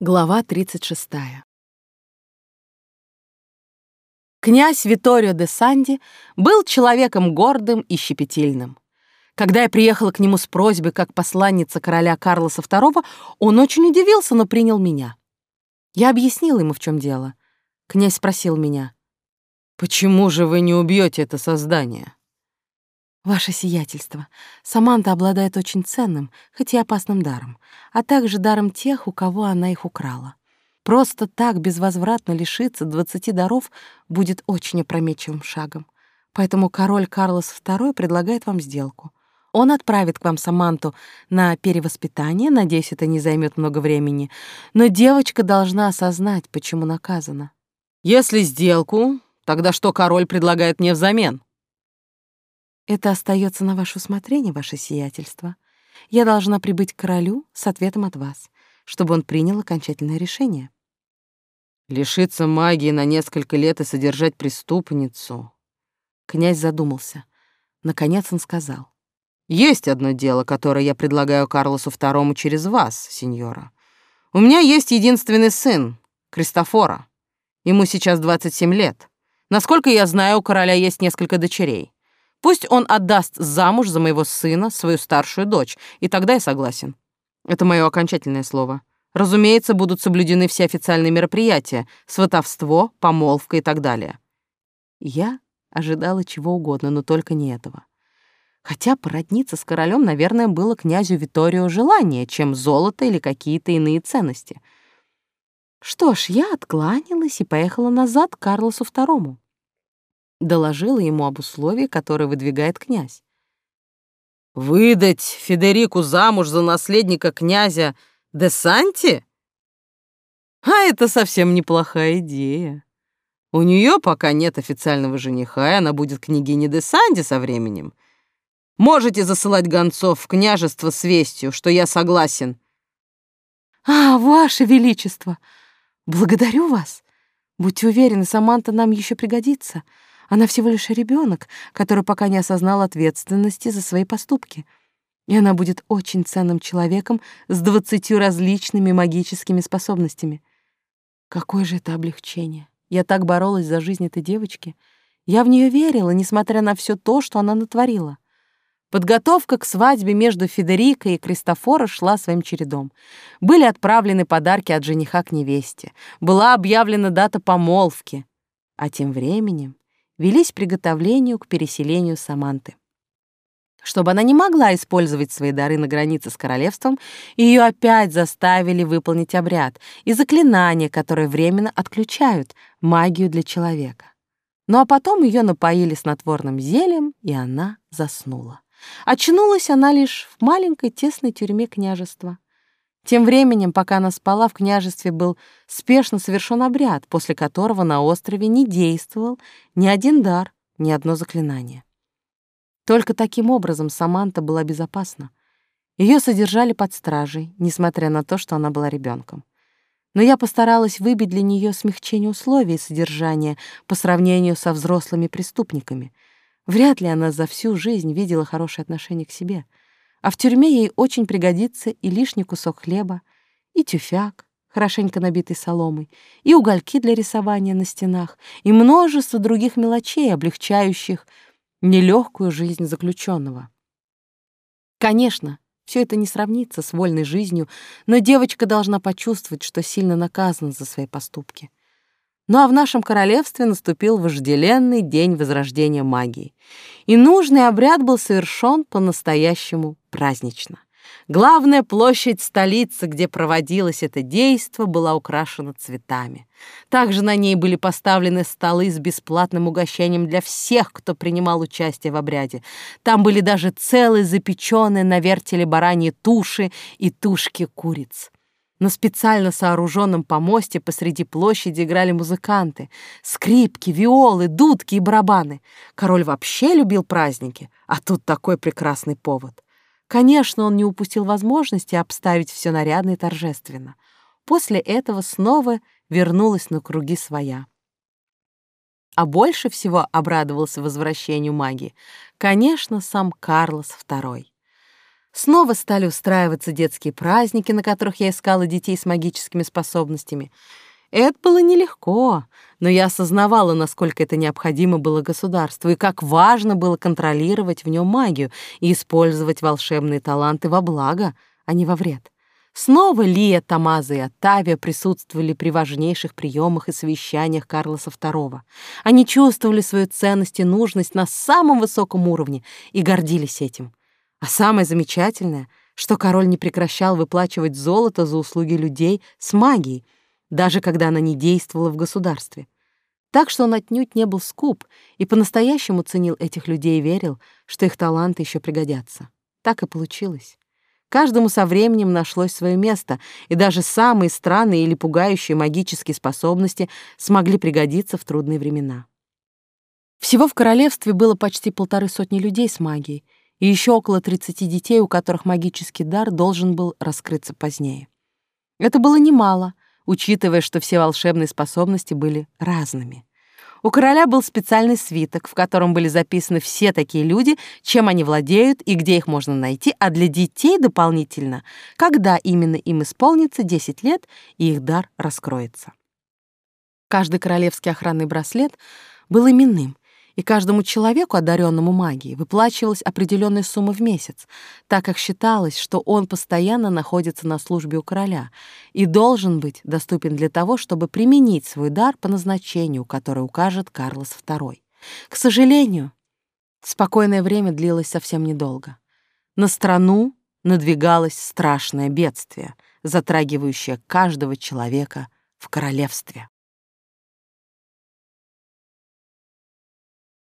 Глава 36. Князь Виторио де Санди был человеком гордым и щепетильным. Когда я приехала к нему с просьбой как посланница короля Карлоса II, он очень удивился, но принял меня. Я объяснила ему, в чем дело. Князь спросил меня, «Почему же вы не убьете это создание?» «Ваше сиятельство, Саманта обладает очень ценным, хоть и опасным даром, а также даром тех, у кого она их украла. Просто так безвозвратно лишиться двадцати даров будет очень опрометчивым шагом. Поэтому король Карлос II предлагает вам сделку. Он отправит к вам Саманту на перевоспитание, надеюсь, это не займет много времени, но девочка должна осознать, почему наказана. Если сделку, тогда что король предлагает мне взамен? Это остается на ваше усмотрение, ваше сиятельство. Я должна прибыть к королю с ответом от вас, чтобы он принял окончательное решение. Лишиться магии на несколько лет и содержать преступницу. Князь задумался. Наконец он сказал. Есть одно дело, которое я предлагаю Карлосу II через вас, сеньора. У меня есть единственный сын, Кристофора. Ему сейчас 27 лет. Насколько я знаю, у короля есть несколько дочерей. Пусть он отдаст замуж за моего сына свою старшую дочь, и тогда я согласен. Это мое окончательное слово. Разумеется, будут соблюдены все официальные мероприятия, сватовство, помолвка и так далее. Я ожидала чего угодно, но только не этого. Хотя породниться с королем, наверное, было князю Виторио желание, чем золото или какие-то иные ценности. Что ж, я откланялась и поехала назад к Карлосу II доложила ему об условии, которые выдвигает князь. «Выдать Федерику замуж за наследника князя де Санти? А это совсем неплохая идея. У нее пока нет официального жениха, и она будет княгиней де Санди со временем. Можете засылать гонцов в княжество с вестью, что я согласен». «А, ваше величество! Благодарю вас! Будьте уверены, Саманта нам еще пригодится. Она всего лишь ребенок, который пока не осознал ответственности за свои поступки. И она будет очень ценным человеком с двадцатью различными магическими способностями. Какое же это облегчение. Я так боролась за жизнь этой девочки. Я в нее верила, несмотря на все то, что она натворила. Подготовка к свадьбе между Федерико и Кристофоро шла своим чередом. Были отправлены подарки от жениха к невесте. Была объявлена дата помолвки. А тем временем велись приготовлению к переселению Саманты. Чтобы она не могла использовать свои дары на границе с королевством, ее опять заставили выполнить обряд и заклинания, которые временно отключают магию для человека. Ну а потом ее напоили снотворным зельем, и она заснула. Очнулась она лишь в маленькой тесной тюрьме княжества. Тем временем, пока она спала, в княжестве был спешно совершен обряд, после которого на острове не действовал ни один дар, ни одно заклинание. Только таким образом Саманта была безопасна. Ее содержали под стражей, несмотря на то, что она была ребенком. Но я постаралась выбить для нее смягчение условий содержания по сравнению со взрослыми преступниками. Вряд ли она за всю жизнь видела хорошее отношение к себе — а в тюрьме ей очень пригодится и лишний кусок хлеба, и тюфяк, хорошенько набитый соломой, и угольки для рисования на стенах, и множество других мелочей, облегчающих нелегкую жизнь заключенного. Конечно, все это не сравнится с вольной жизнью, но девочка должна почувствовать, что сильно наказана за свои поступки. Ну а в нашем королевстве наступил вожделенный день возрождения магии, и нужный обряд был совершен по-настоящему празднично. Главная площадь столицы, где проводилось это действо, была украшена цветами. Также на ней были поставлены столы с бесплатным угощением для всех, кто принимал участие в обряде. Там были даже целые запеченные на вертеле бараньи туши и тушки куриц. На специально сооруженном помосте посреди площади играли музыканты. Скрипки, виолы, дудки и барабаны. Король вообще любил праздники, а тут такой прекрасный повод. Конечно, он не упустил возможности обставить все нарядно и торжественно. После этого снова вернулась на круги своя. А больше всего обрадовался возвращению магии, конечно, сам Карлос II. Снова стали устраиваться детские праздники, на которых я искала детей с магическими способностями. Это было нелегко, но я осознавала, насколько это необходимо было государству и как важно было контролировать в нем магию и использовать волшебные таланты во благо, а не во вред. Снова Лия, Тамаза и Оттавия присутствовали при важнейших приемах и совещаниях Карлоса II. Они чувствовали свою ценность и нужность на самом высоком уровне и гордились этим. А самое замечательное, что король не прекращал выплачивать золото за услуги людей с магией, даже когда она не действовала в государстве. Так что он отнюдь не был скуп и по-настоящему ценил этих людей и верил, что их таланты еще пригодятся. Так и получилось. Каждому со временем нашлось свое место, и даже самые странные или пугающие магические способности смогли пригодиться в трудные времена. Всего в королевстве было почти полторы сотни людей с магией, и еще около 30 детей, у которых магический дар должен был раскрыться позднее. Это было немало, учитывая, что все волшебные способности были разными. У короля был специальный свиток, в котором были записаны все такие люди, чем они владеют и где их можно найти, а для детей дополнительно, когда именно им исполнится 10 лет и их дар раскроется. Каждый королевский охранный браслет был именным, и каждому человеку, одаренному магией, выплачивалась определенная сумма в месяц, так как считалось, что он постоянно находится на службе у короля и должен быть доступен для того, чтобы применить свой дар по назначению, которое укажет Карлос II. К сожалению, спокойное время длилось совсем недолго. На страну надвигалось страшное бедствие, затрагивающее каждого человека в королевстве.